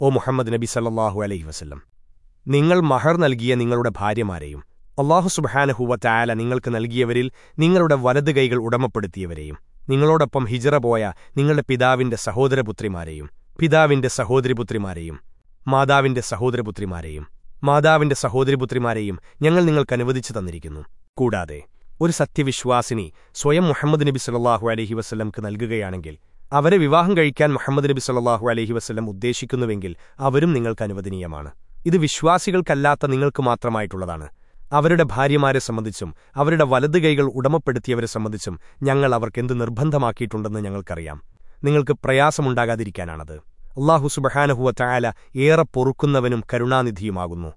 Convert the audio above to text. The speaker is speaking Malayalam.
ഓ മുഹമ്മദ് നബി സല്ലാഹു അലൈഹി വസ്ല്ലം നിങ്ങൾ മഹർ നൽകിയ നിങ്ങളുടെ ഭാര്യമാരെയും അള്ളാഹു സുബഹാനഹുവ ചായാല നിങ്ങൾക്ക് നൽകിയവരിൽ നിങ്ങളുടെ വലത് കൈകൾ ഉടമപ്പെടുത്തിയവരെയും നിങ്ങളോടൊപ്പം ഹിജറ പോയ നിങ്ങളുടെ പിതാവിന്റെ സഹോദരപുത്രിമാരെയും പിതാവിന്റെ സഹോദരിപുത്രിമാരെയും മാതാവിന്റെ സഹോദരപുത്രിമാരെയും മാതാവിന്റെ സഹോദരിപുത്രിമാരെയും ഞങ്ങൾ നിങ്ങൾക്ക് അനുവദിച്ചു തന്നിരിക്കുന്നു. കൂടാതെ ഒരു സത്യവിശ്വാസിനി സ്വയം മുഹമ്മദ് നബി സല്ലാഹു അലഹി വസ്ലംക്ക് നൽകുകയാണെങ്കിൽ അവരെ വിവാഹം കഴിക്കാൻ മുഹമ്മദ് നബി സല്ലാഹു അലഹി വസ്ലം ഉദ്ദേശിക്കുന്നുവെങ്കിൽ അവരും നിങ്ങൾക്ക് അനുവദനീയമാണ്. ഇത് വിശ്വാസികൾക്കല്ലാത്ത നിങ്ങൾക്ക് മാത്രമായിട്ടുള്ളതാണ്. അവരുടെ ഭാര്യമാരെ സംബന്ധിച്ചും അവരുടെ വലതു കൈകൾ ഉടമപ്പെടുത്തിയവരെ സംബന്ധിച്ചും ഞങ്ങൾ അവർക്കെന്ത് നിർബന്ധമാക്കിയിട്ടുണ്ടെന്ന് ഞങ്ങൾക്കറിയാം. നിങ്ങൾക്ക് പ്രയാസമുണ്ടാകാതിരിക്കാനാണത്. അള്ളാഹു സുബഹാനഹുവ ചായാല ഏറെ പൊറുക്കുന്നവനും കരുണാനിധിയുമാകുന്നു.